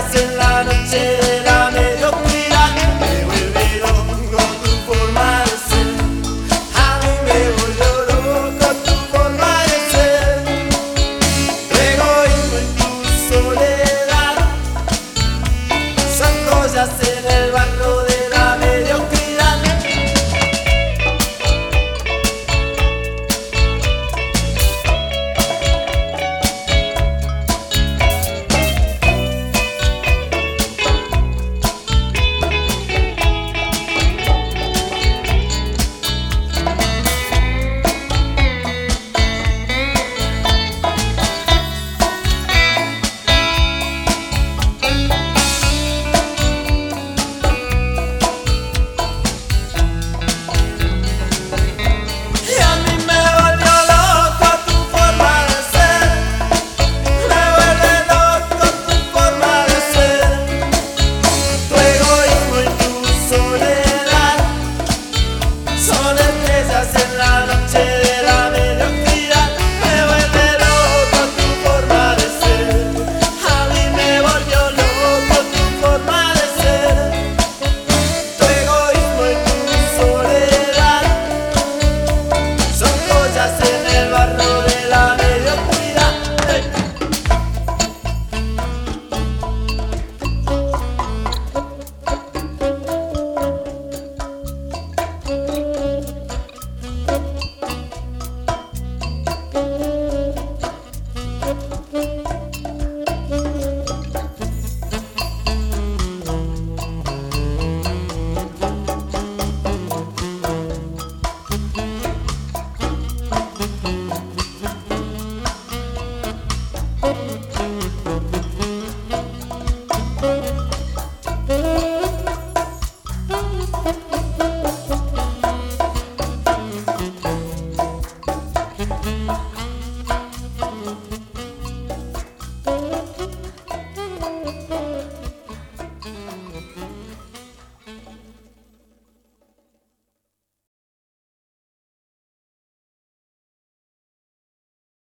estrellas en of noche